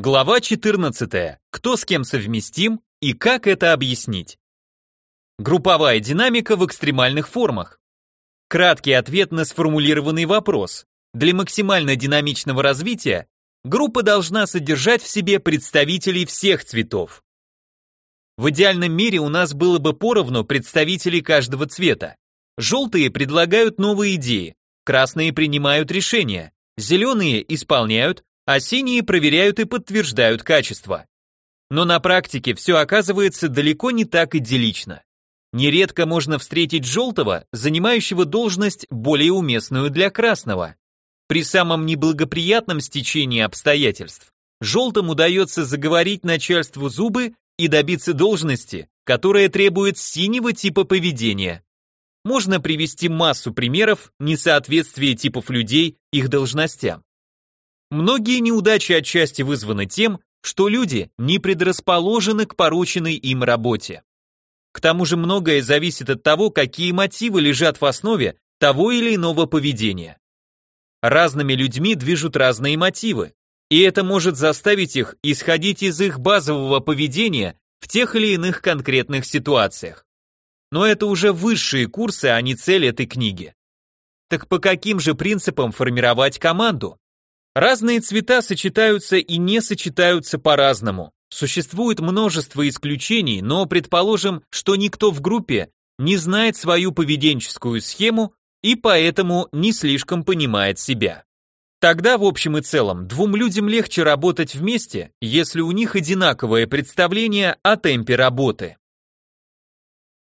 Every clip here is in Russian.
Глава 14. Кто с кем совместим и как это объяснить? Групповая динамика в экстремальных формах. Краткий ответ на сформулированный вопрос. Для максимально динамичного развития группа должна содержать в себе представителей всех цветов. В идеальном мире у нас было бы поровну представителей каждого цвета. Желтые предлагают новые идеи, красные принимают решения, зеленые исполняют, а синие проверяют и подтверждают качество. Но на практике все оказывается далеко не так идиллично. Нередко можно встретить желтого, занимающего должность более уместную для красного. При самом неблагоприятном стечении обстоятельств желтым удается заговорить начальству зубы и добиться должности, которая требует синего типа поведения. Можно привести массу примеров несоответствия типов людей их должностям. Многие неудачи отчасти вызваны тем, что люди не предрасположены к порученной им работе. К тому же многое зависит от того, какие мотивы лежат в основе того или иного поведения. Разными людьми движут разные мотивы, и это может заставить их исходить из их базового поведения в тех или иных конкретных ситуациях. Но это уже высшие курсы, а не цель этой книги. Так по каким же принципам формировать команду? Разные цвета сочетаются и не сочетаются по-разному. Существует множество исключений, но предположим, что никто в группе не знает свою поведенческую схему и поэтому не слишком понимает себя. Тогда, в общем и целом, двум людям легче работать вместе, если у них одинаковое представление о темпе работы.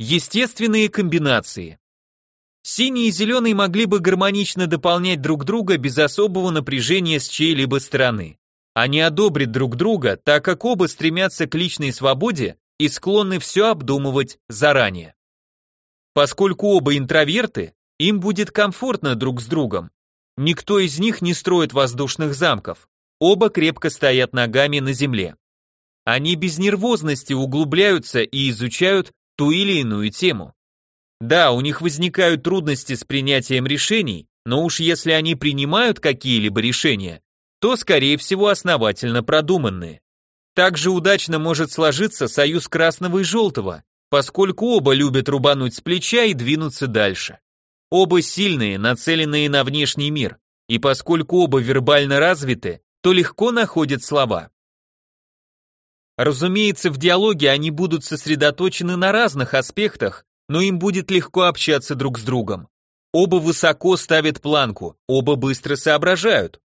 Естественные комбинации. Синий и зеленый могли бы гармонично дополнять друг друга без особого напряжения с чьей-либо стороны. Они одобрят друг друга, так как оба стремятся к личной свободе и склонны все обдумывать заранее. Поскольку оба интроверты, им будет комфортно друг с другом. Никто из них не строит воздушных замков. Оба крепко стоят ногами на земле. Они без нервозности углубляются и изучают ту или иную тему. Да, у них возникают трудности с принятием решений, но уж если они принимают какие-либо решения, то, скорее всего, основательно продуманные. Также удачно может сложиться союз красного и желтого, поскольку оба любят рубануть с плеча и двинуться дальше. Оба сильные, нацеленные на внешний мир, и поскольку оба вербально развиты, то легко находят слова. Разумеется, в диалоге они будут сосредоточены на разных аспектах, но им будет легко общаться друг с другом. Оба высоко ставят планку, оба быстро соображают.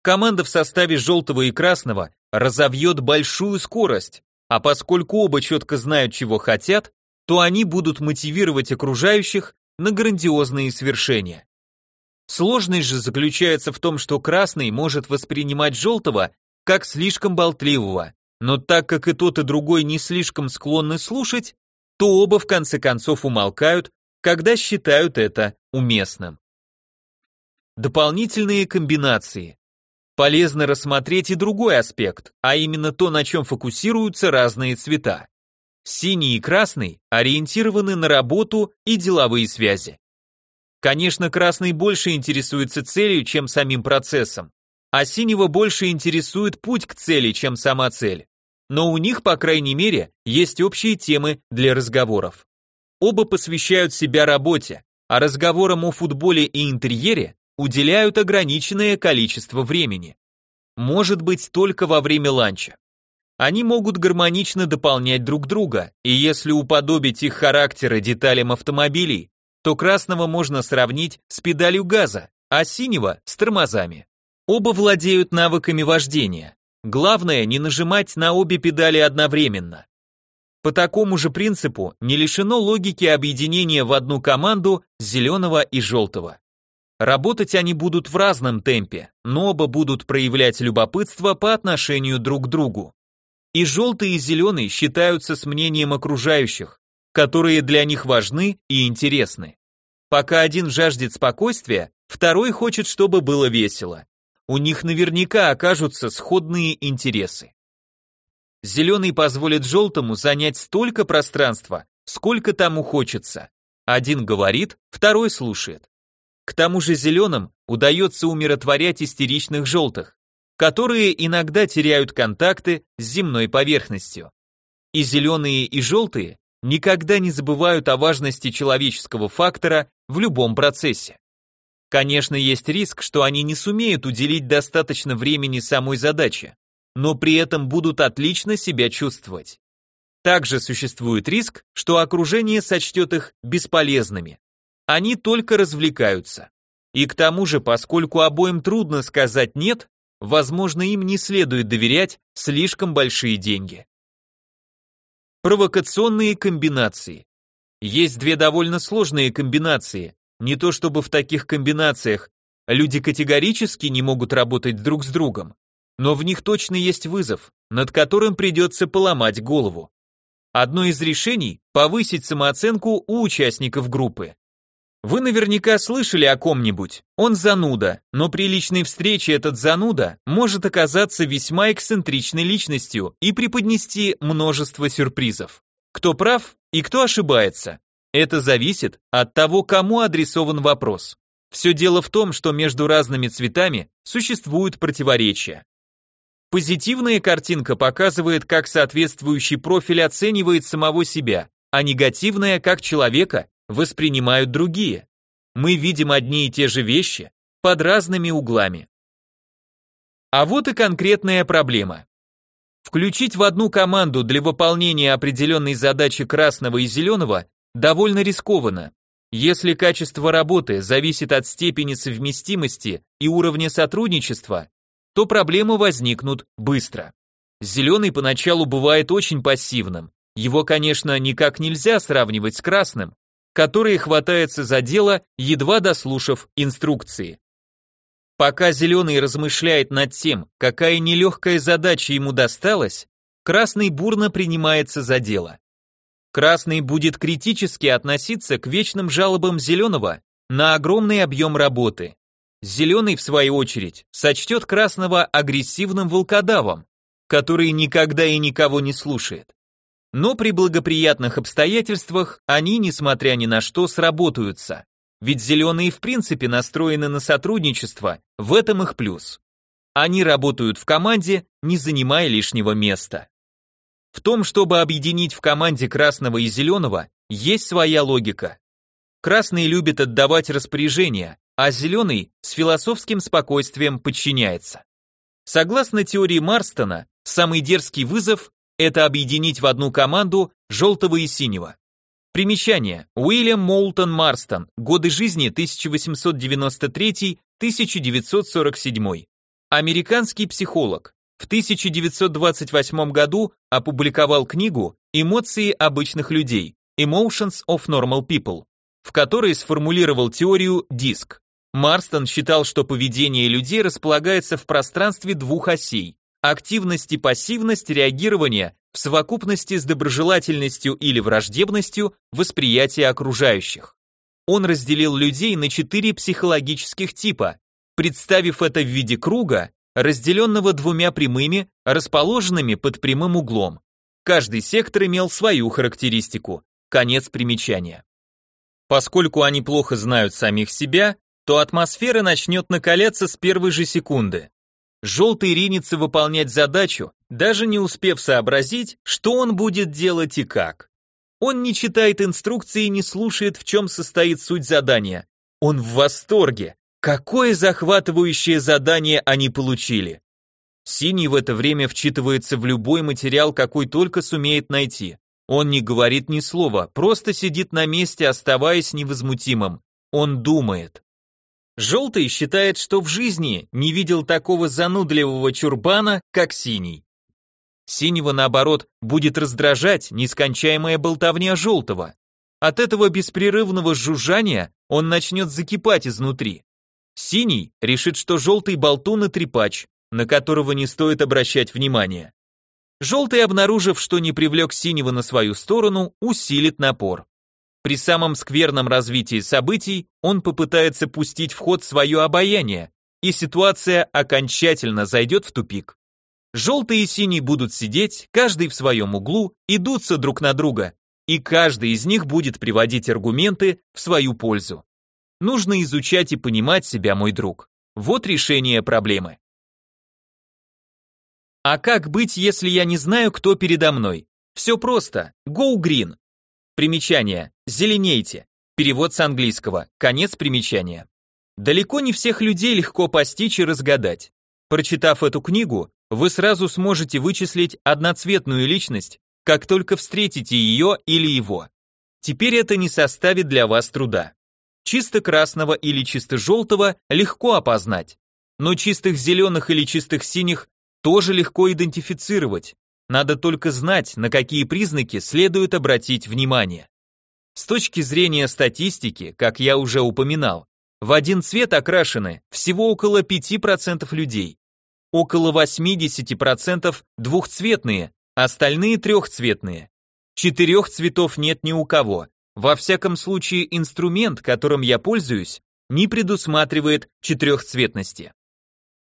Команда в составе желтого и красного разовьет большую скорость, а поскольку оба четко знают, чего хотят, то они будут мотивировать окружающих на грандиозные свершения. Сложность же заключается в том, что красный может воспринимать желтого как слишком болтливого, но так как и тот, и другой не слишком склонны слушать, то оба в конце концов умолкают, когда считают это уместным. Дополнительные комбинации. Полезно рассмотреть и другой аспект, а именно то, на чем фокусируются разные цвета. Синий и красный ориентированы на работу и деловые связи. Конечно, красный больше интересуется целью, чем самим процессом, а синего больше интересует путь к цели, чем сама цель но у них, по крайней мере, есть общие темы для разговоров. Оба посвящают себя работе, а разговорам о футболе и интерьере уделяют ограниченное количество времени. Может быть, только во время ланча. Они могут гармонично дополнять друг друга, и если уподобить их характеры деталям автомобилей, то красного можно сравнить с педалью газа, а синего с тормозами. Оба владеют навыками вождения, Главное не нажимать на обе педали одновременно. По такому же принципу не лишено логики объединения в одну команду зеленого и желтого. Работать они будут в разном темпе, но оба будут проявлять любопытство по отношению друг к другу. И желтый и зеленый считаются с мнением окружающих, которые для них важны и интересны. Пока один жаждет спокойствия, второй хочет, чтобы было весело у них наверняка окажутся сходные интересы. Зеленый позволит желтому занять столько пространства, сколько тому хочется. Один говорит, второй слушает. К тому же зеленым удается умиротворять истеричных желтых. которые иногда теряют контакты с земной поверхностью. И зеленые, и желтые никогда не забывают о важности человеческого фактора в любом процессе. Конечно, есть риск, что они не сумеют уделить достаточно времени самой задаче, но при этом будут отлично себя чувствовать. Также существует риск, что окружение сочтет их бесполезными. Они только развлекаются. И к тому же, поскольку обоим трудно сказать «нет», возможно, им не следует доверять слишком большие деньги. Провокационные комбинации. Есть две довольно сложные комбинации. Не то чтобы в таких комбинациях люди категорически не могут работать друг с другом, но в них точно есть вызов, над которым придется поломать голову. Одно из решений – повысить самооценку у участников группы. Вы наверняка слышали о ком-нибудь, он зануда, но при личной встрече этот зануда может оказаться весьма эксцентричной личностью и преподнести множество сюрпризов. Кто прав и кто ошибается? Это зависит от того, кому адресован вопрос. Все дело в том, что между разными цветами существуют противоречия. Позитивная картинка показывает, как соответствующий профиль оценивает самого себя, а негативная, как человека, воспринимают другие. Мы видим одни и те же вещи под разными углами. А вот и конкретная проблема. Включить в одну команду для выполнения определенной задачи красного и зеленого довольно рискованно. Если качество работы зависит от степени совместимости и уровня сотрудничества, то проблемы возникнут быстро. Зеленый поначалу бывает очень пассивным. Его, конечно, никак нельзя сравнивать с красным, который хватается за дело, едва дослушав инструкции. Пока Зеленый размышляет над тем, какая нелегкая задача ему досталась, Красный бурно принимается за дело. Красный будет критически относиться к вечным жалобам Зеленого на огромный объем работы. Зеленый, в свою очередь, сочтет красного агрессивным волкодавом, который никогда и никого не слушает. Но при благоприятных обстоятельствах они, несмотря ни на что, сработаются. Ведь зеленые в принципе настроены на сотрудничество, в этом их плюс. Они работают в команде, не занимая лишнего места. В том, чтобы объединить в команде красного и зеленого, есть своя логика. Красный любит отдавать распоряжения, а зеленый с философским спокойствием подчиняется. Согласно теории Марстона, самый дерзкий вызов – это объединить в одну команду желтого и синего. Примечание. Уильям Моултон Марстон. Годы жизни 1893-1947. Американский психолог. В 1928 году опубликовал книгу «Эмоции обычных людей» Emotions of Normal People, в которой сформулировал теорию диск. Марстон считал, что поведение людей располагается в пространстве двух осей – активность и пассивность реагирования в совокупности с доброжелательностью или враждебностью восприятия окружающих. Он разделил людей на четыре психологических типа, представив это в виде круга, разделенного двумя прямыми, расположенными под прямым углом. Каждый сектор имел свою характеристику. Конец примечания. Поскольку они плохо знают самих себя, то атмосфера начнет накаляться с первой же секунды. Желтый ринется выполнять задачу, даже не успев сообразить, что он будет делать и как. Он не читает инструкции и не слушает, в чем состоит суть задания. Он в восторге. Какое захватывающее задание они получили. Синий в это время вчитывается в любой материал, какой только сумеет найти. Он не говорит ни слова, просто сидит на месте, оставаясь невозмутимым. Он думает. Желтый считает, что в жизни не видел такого занудливого чурбана, как синий. Синего, наоборот, будет раздражать нескончаемая болтовня желтого. От этого беспрерывного жужжания он начнет закипать изнутри. Синий решит, что желтый болтун и трепач, на которого не стоит обращать внимания. Желтый, обнаружив, что не привлек синего на свою сторону, усилит напор. При самом скверном развитии событий он попытается пустить в ход свое обаяние, и ситуация окончательно зайдет в тупик. Желтый и синий будут сидеть, каждый в своем углу, и дуться друг на друга, и каждый из них будет приводить аргументы в свою пользу. Нужно изучать и понимать себя, мой друг. Вот решение проблемы. А как быть, если я не знаю, кто передо мной? Все просто. Go green. Примечание. Зеленейте. Перевод с английского. Конец примечания. Далеко не всех людей легко постичь и разгадать. Прочитав эту книгу, вы сразу сможете вычислить одноцветную личность, как только встретите ее или его. Теперь это не составит для вас труда. Чисто красного или чисто желтого легко опознать, но чистых зеленых или чистых синих тоже легко идентифицировать. Надо только знать, на какие признаки следует обратить внимание. С точки зрения статистики, как я уже упоминал, в один цвет окрашены всего около 5% людей, около 80% двухцветные, остальные трехцветные. Четырех цветов нет ни у кого. Во всяком случае, инструмент, которым я пользуюсь, не предусматривает четырехцветности.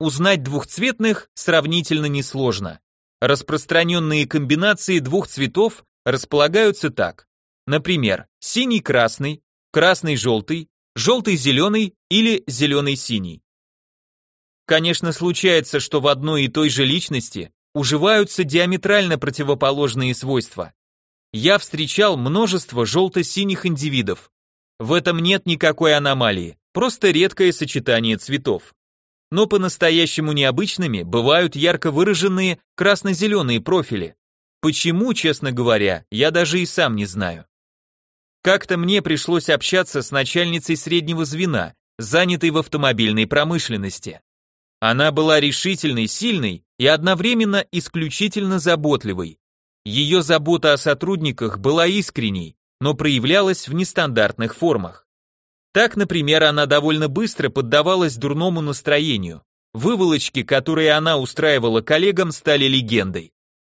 Узнать двухцветных сравнительно несложно. Распространенные комбинации двух цветов располагаются так. Например, синий-красный, красный-желтый, желтый-зеленый или зеленый-синий. Конечно, случается, что в одной и той же личности уживаются диаметрально противоположные свойства. Я встречал множество желто-синих индивидов. В этом нет никакой аномалии, просто редкое сочетание цветов. Но по-настоящему необычными бывают ярко выраженные красно-зеленые профили. Почему, честно говоря, я даже и сам не знаю. Как-то мне пришлось общаться с начальницей среднего звена, занятой в автомобильной промышленности. Она была решительной, сильной и одновременно исключительно заботливой. Ее забота о сотрудниках была искренней, но проявлялась в нестандартных формах. Так, например, она довольно быстро поддавалась дурному настроению. Выволочки, которые она устраивала коллегам, стали легендой.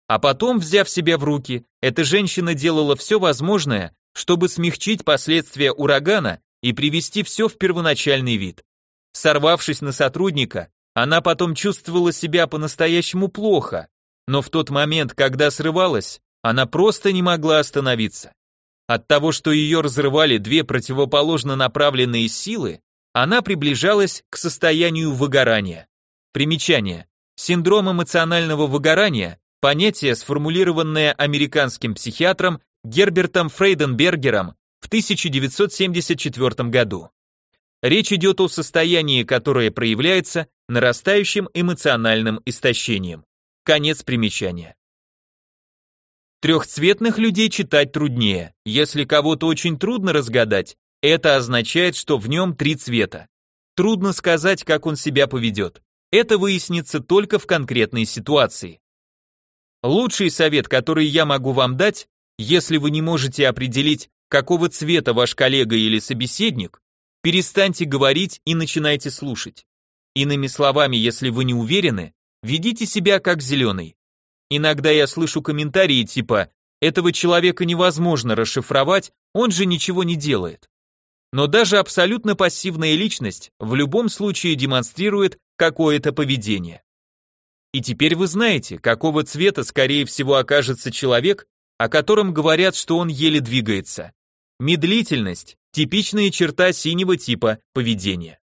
А потом, взяв себя в руки, эта женщина делала все возможное, чтобы смягчить последствия урагана и привести все в первоначальный вид. Сорвавшись на сотрудника, она потом чувствовала себя по-настоящему плохо, но в тот момент, когда срывалась, она просто не могла остановиться. От того, что ее разрывали две противоположно направленные силы, она приближалась к состоянию выгорания. Примечание. Синдром эмоционального выгорания – понятие, сформулированное американским психиатром Гербертом Фрейденбергером в 1974 году. Речь идет о состоянии, которое проявляется нарастающим эмоциональным истощением. Конец примечания. Трехцветных людей читать труднее. Если кого-то очень трудно разгадать, это означает, что в нем три цвета. Трудно сказать, как он себя поведет. Это выяснится только в конкретной ситуации. Лучший совет, который я могу вам дать, если вы не можете определить, какого цвета ваш коллега или собеседник, перестаньте говорить и начинайте слушать. Иными словами, если вы не уверены, Ведите себя как зеленый. Иногда я слышу комментарии типа «этого человека невозможно расшифровать, он же ничего не делает». Но даже абсолютно пассивная личность в любом случае демонстрирует какое-то поведение. И теперь вы знаете, какого цвета скорее всего окажется человек, о котором говорят, что он еле двигается. Медлительность – типичная черта синего типа поведения.